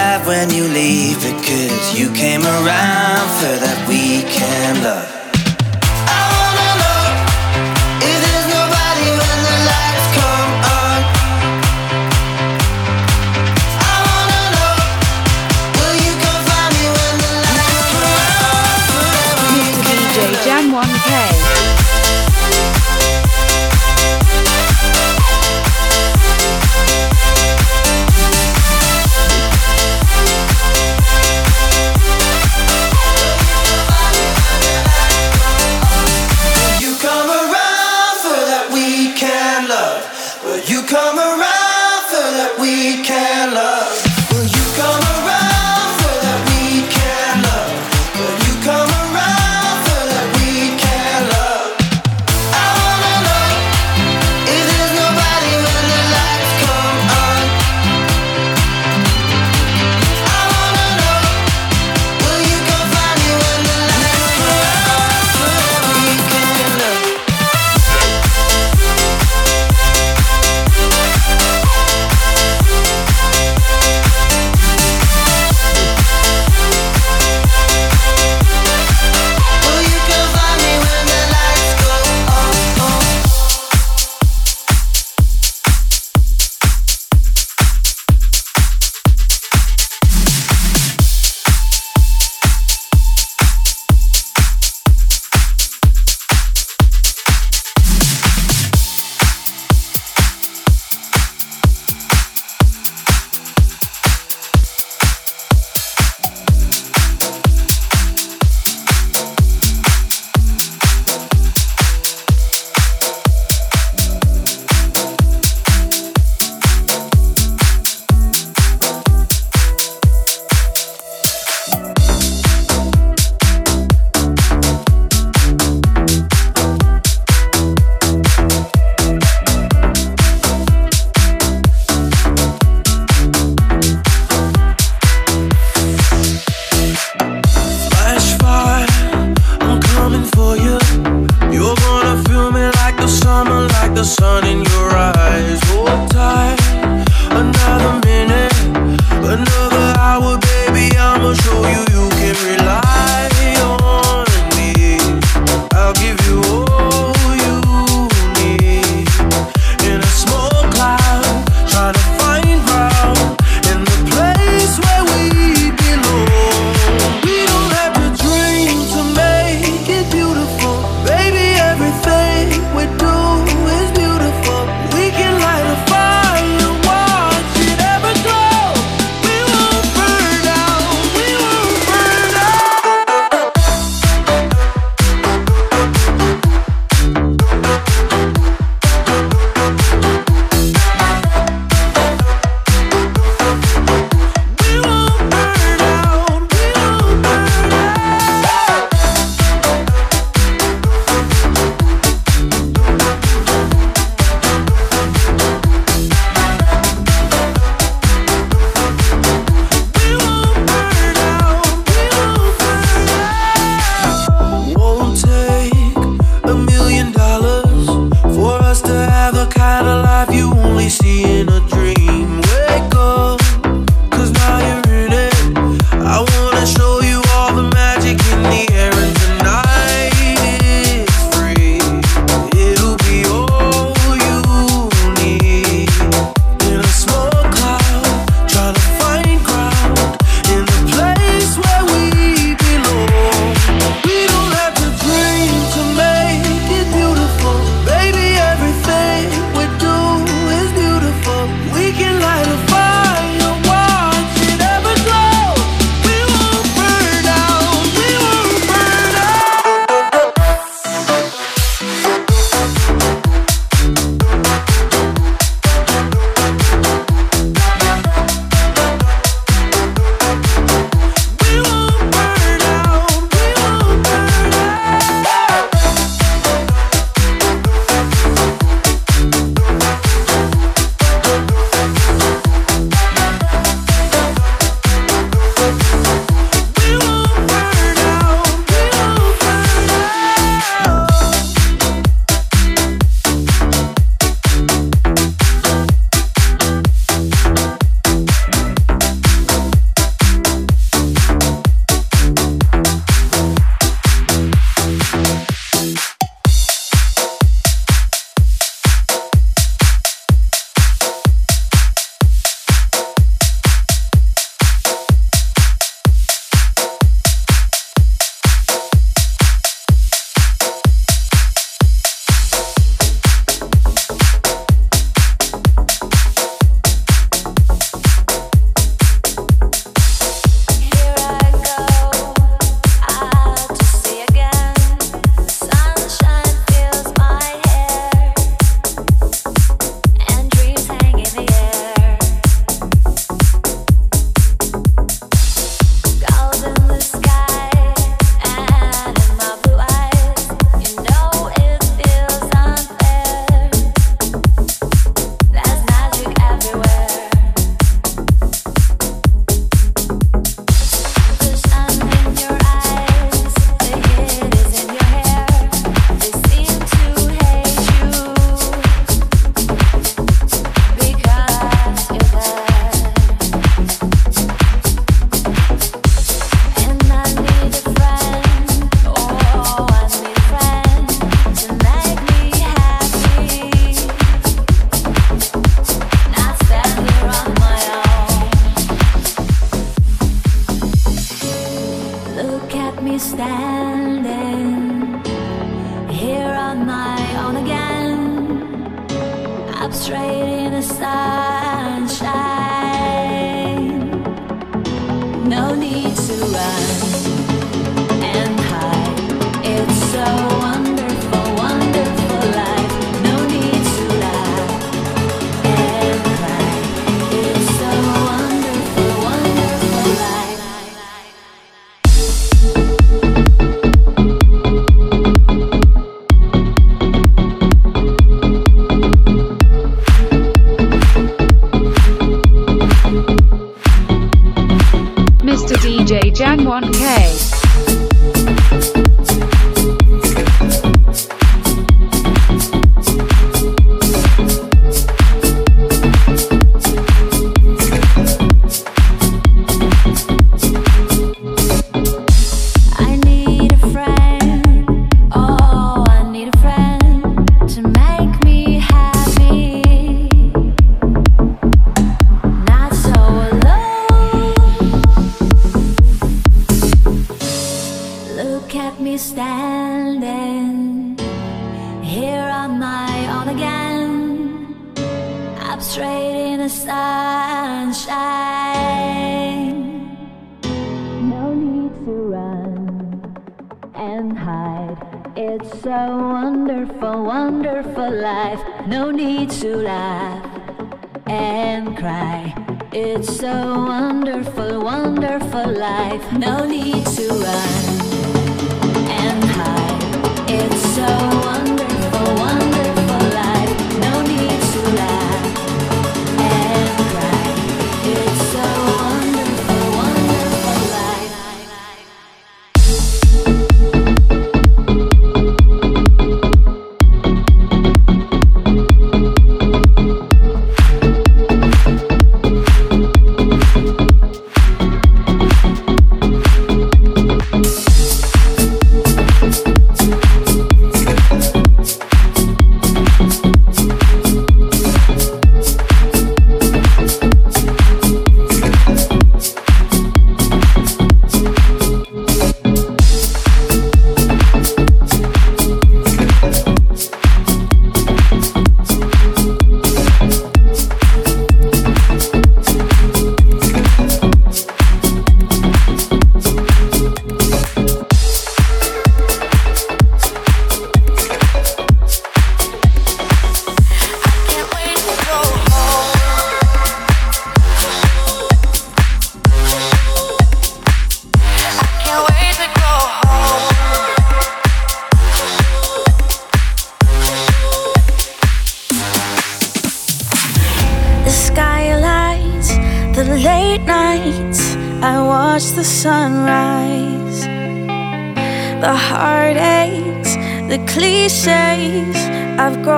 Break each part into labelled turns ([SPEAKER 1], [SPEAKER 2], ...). [SPEAKER 1] sad when you leave because you came around for that weekend love.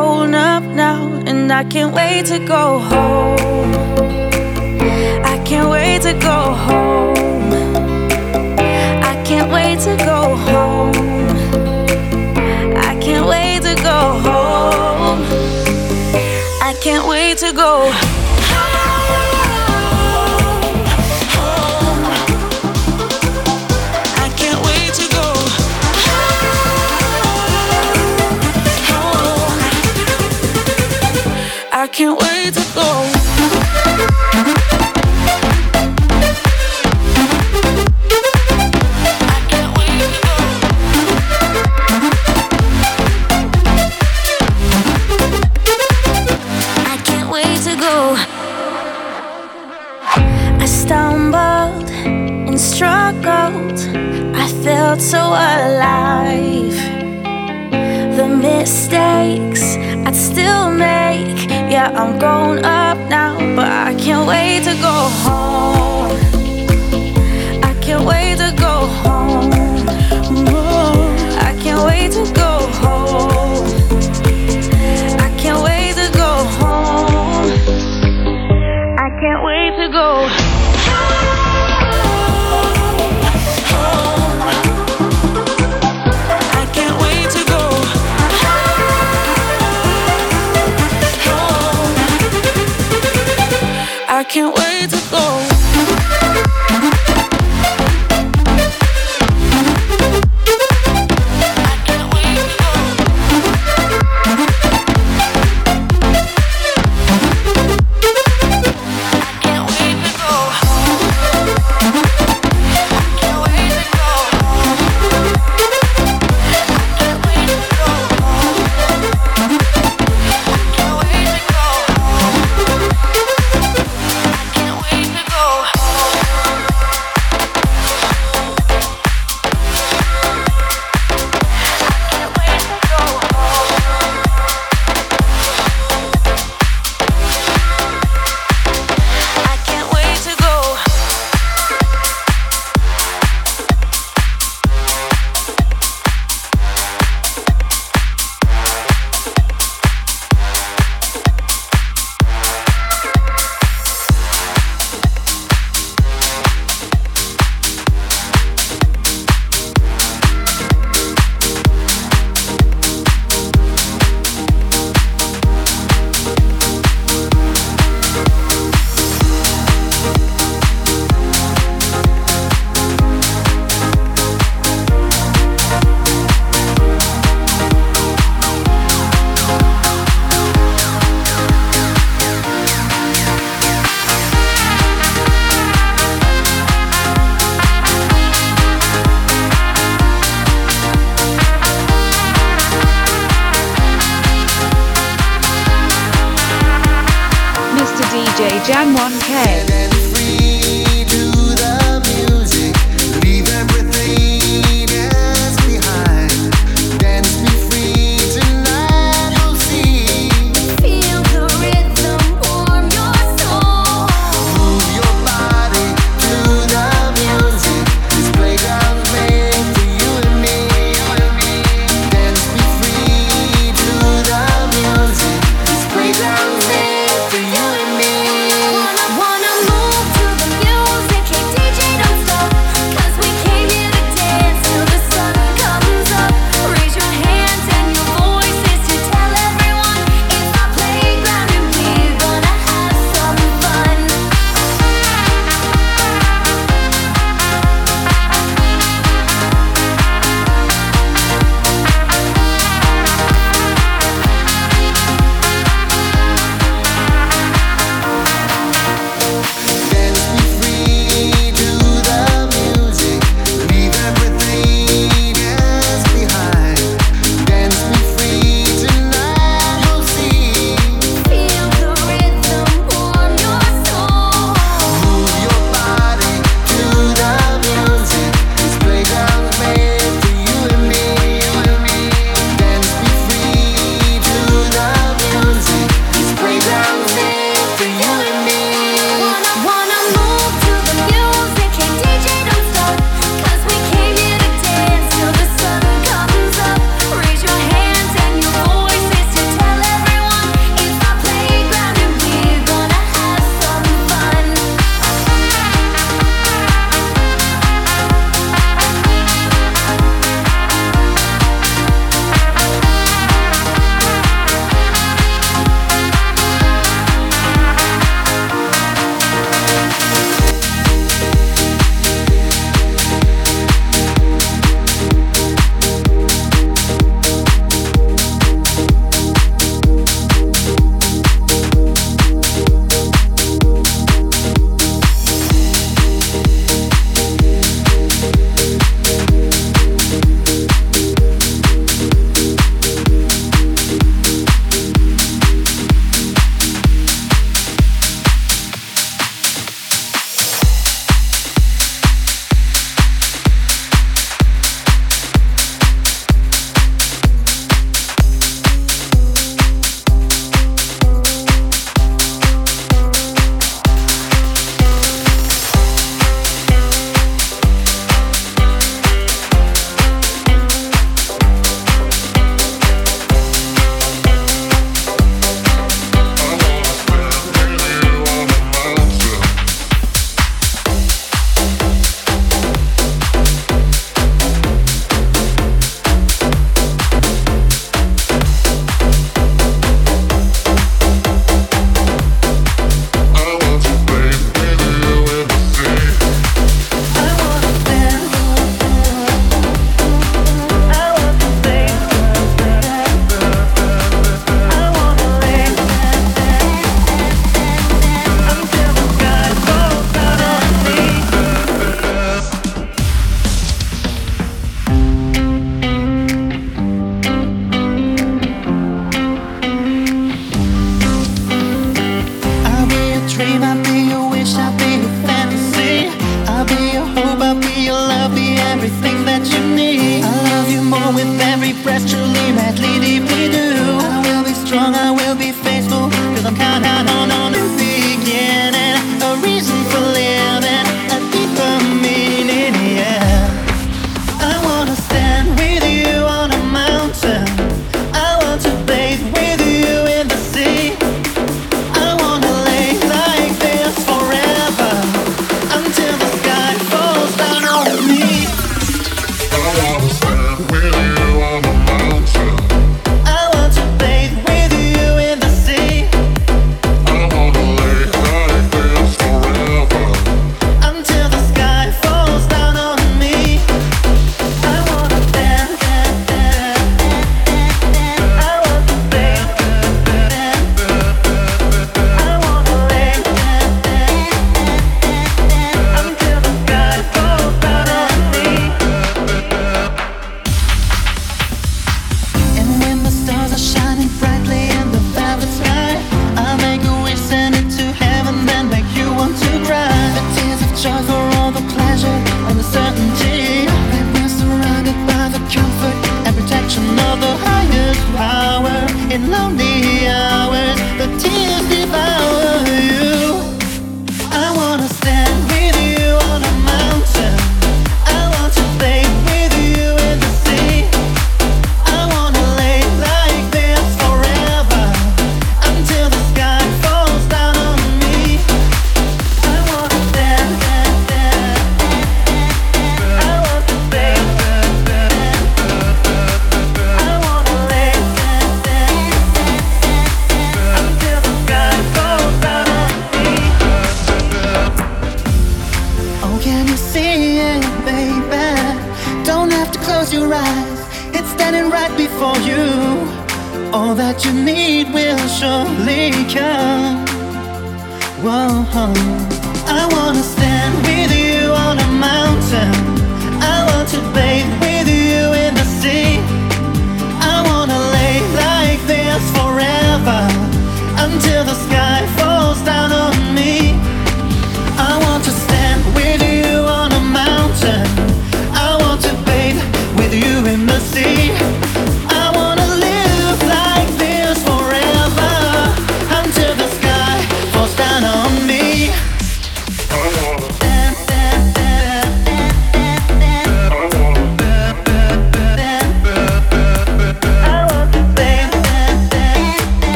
[SPEAKER 2] grown up now, and I can't wait to go home. I can't wait to go home. I can't wait to go home. I can't wait to go home. I can't wait to go. I'm grown up now, but I can't wait to go home. I can't wait to go home. I can't wait to go home. I can't wait to go home. I can't wait to go home. can't wait.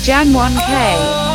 [SPEAKER 2] Jan 1K.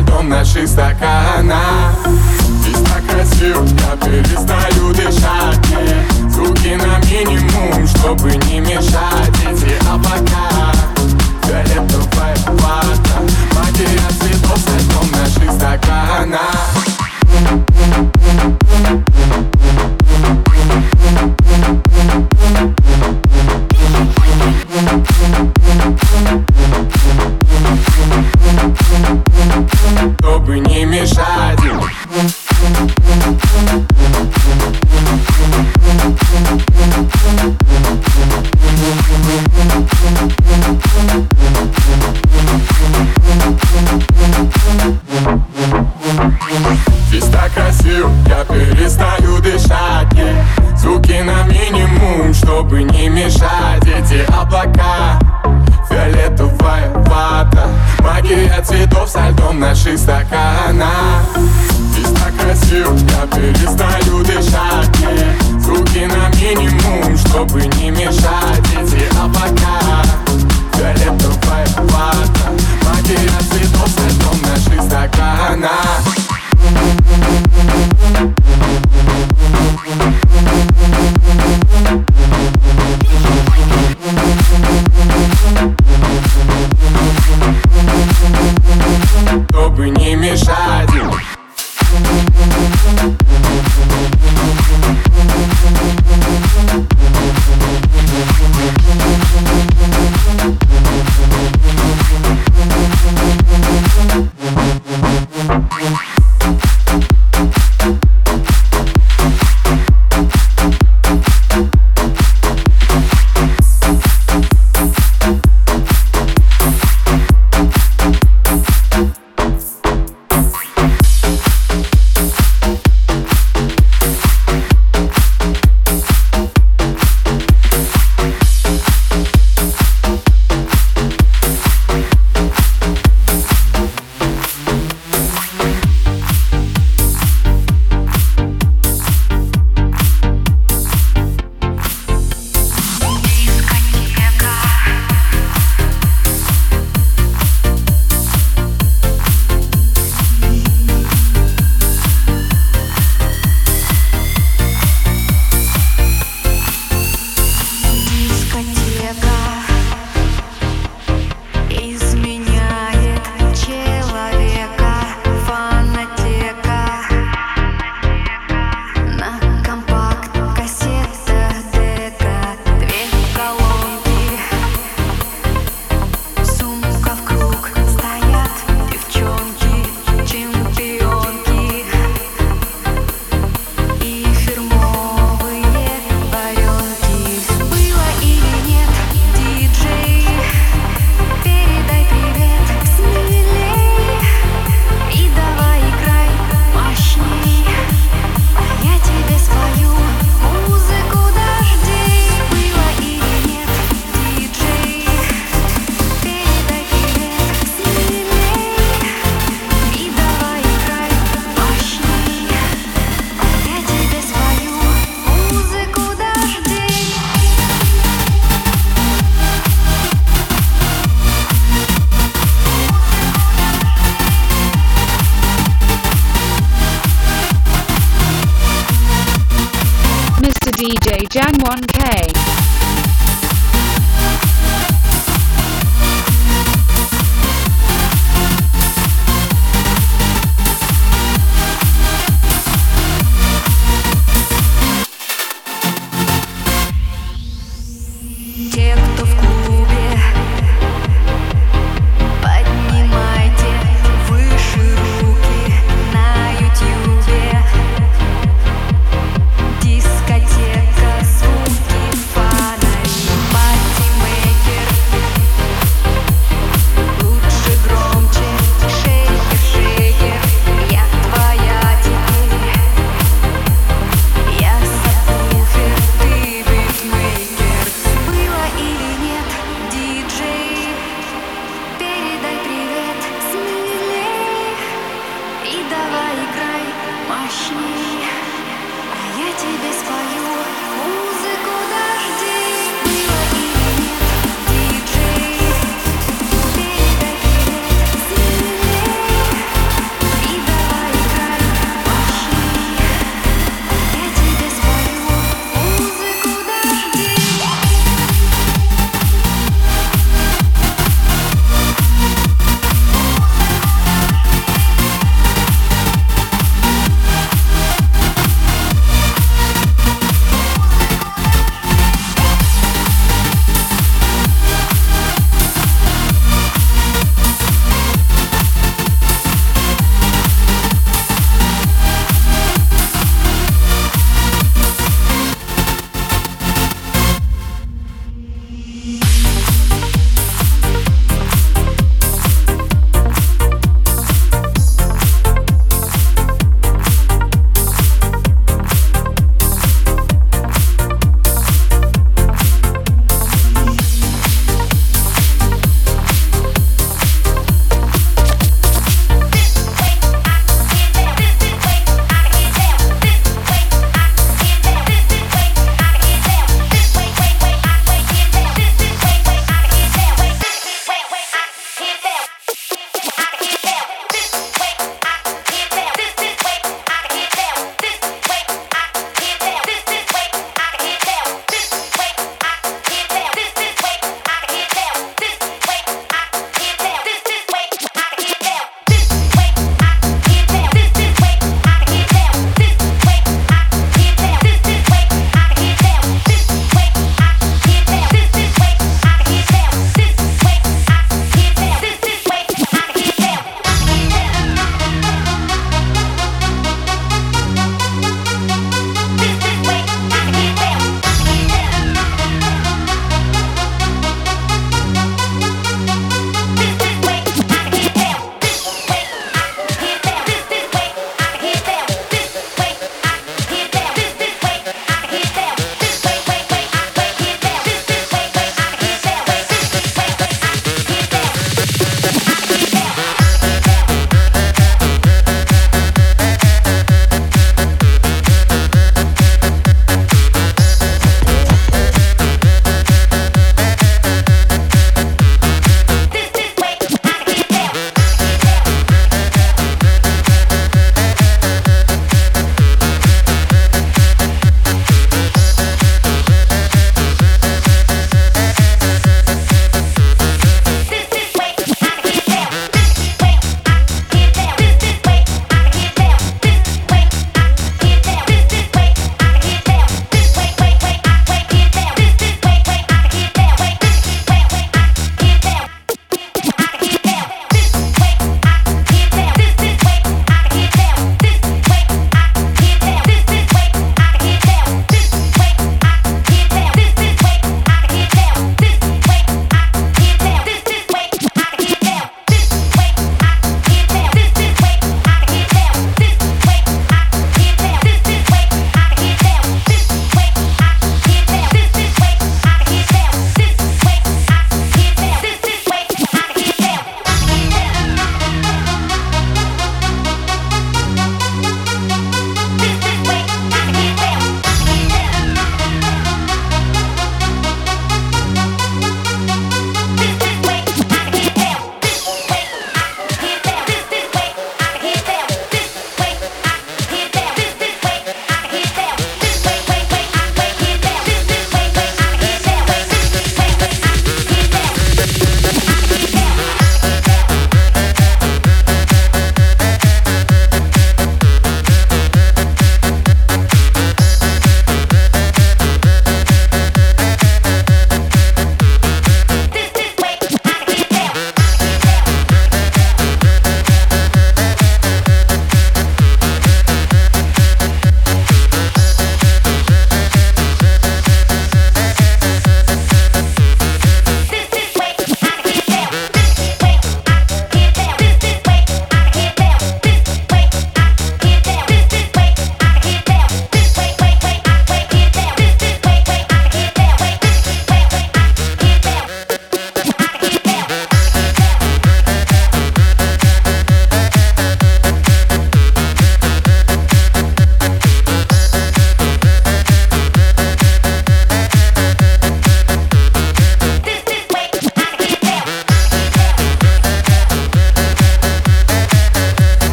[SPEAKER 1] льдом наших стаканах Здесь так красиво, я перестаю дышать Звуки на минимум, чтобы не мешать Эти облака, фиолетовая вата Магия цветов с льдом наших стаканах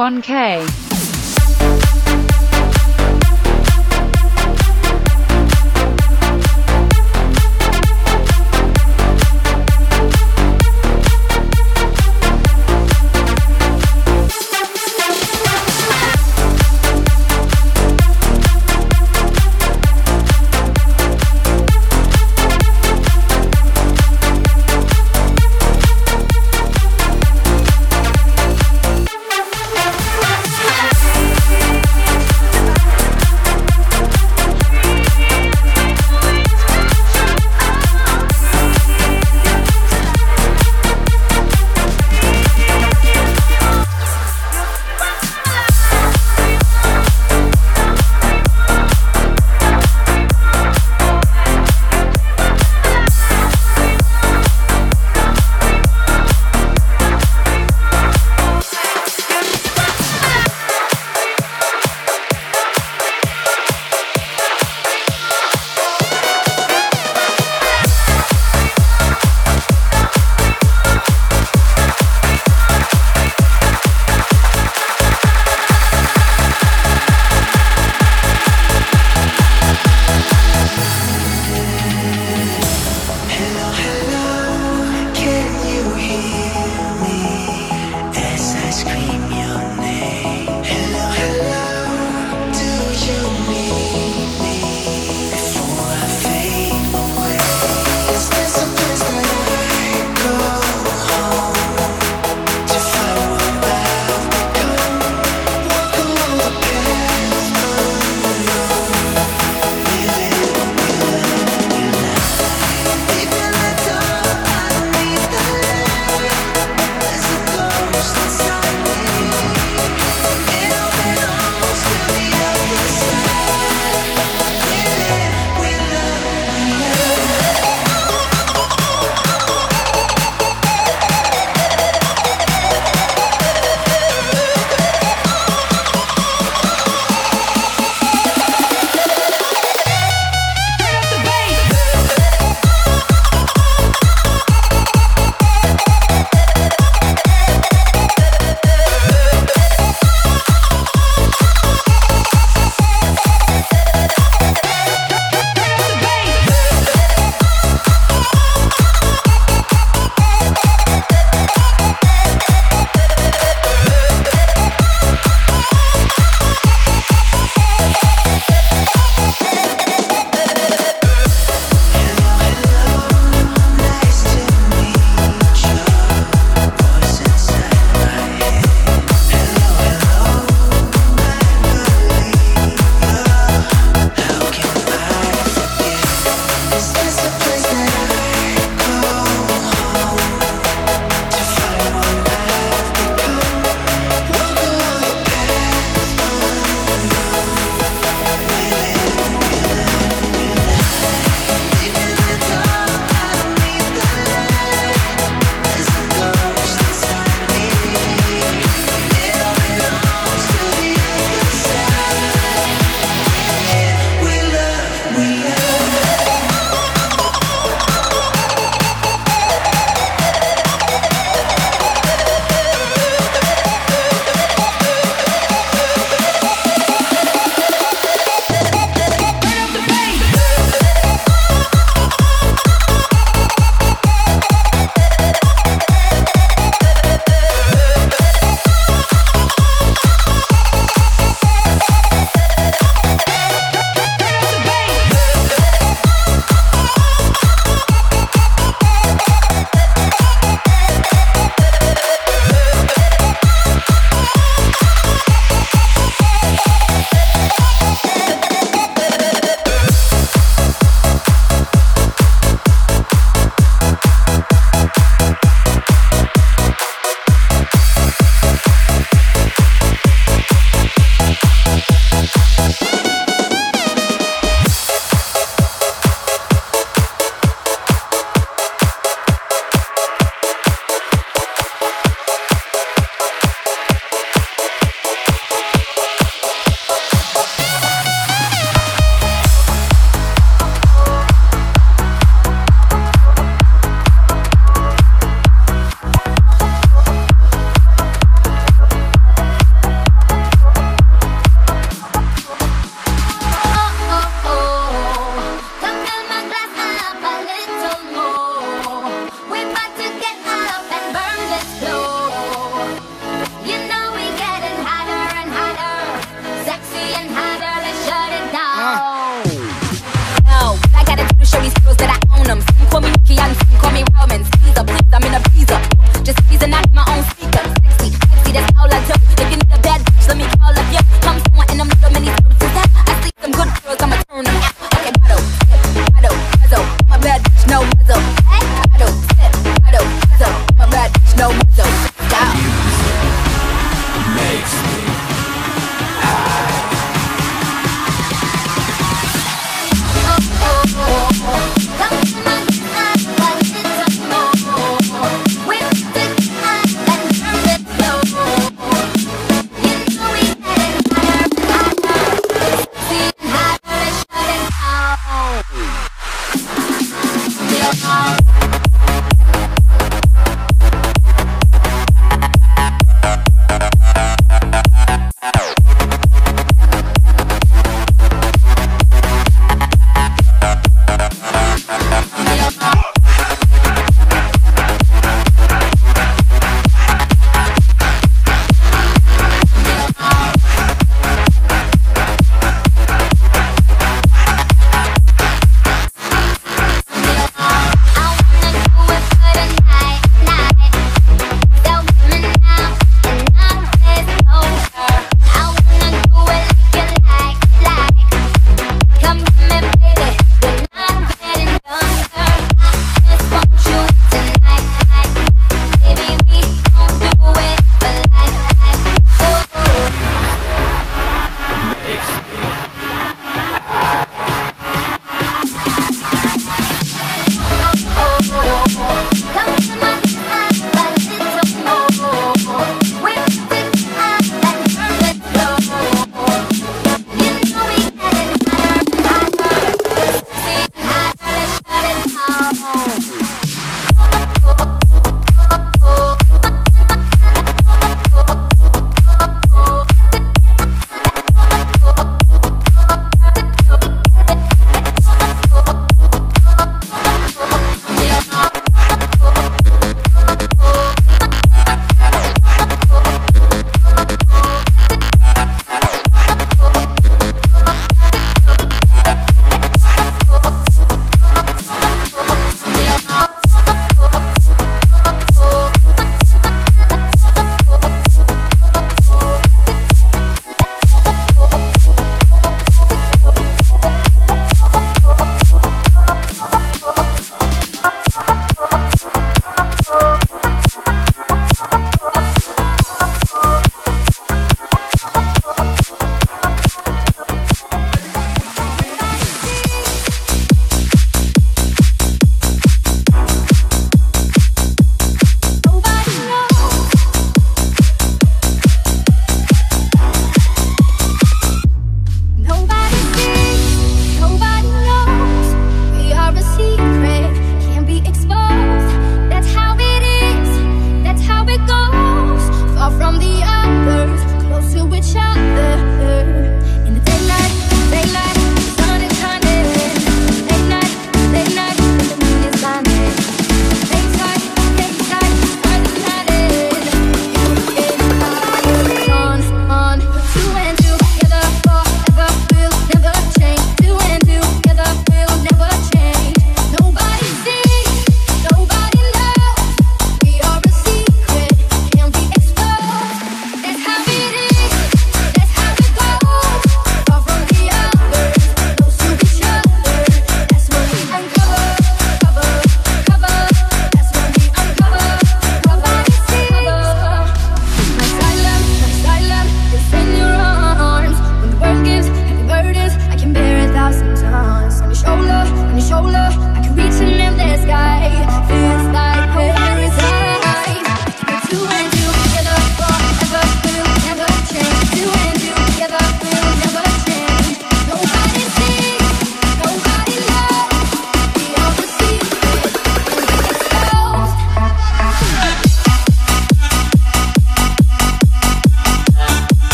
[SPEAKER 2] 1K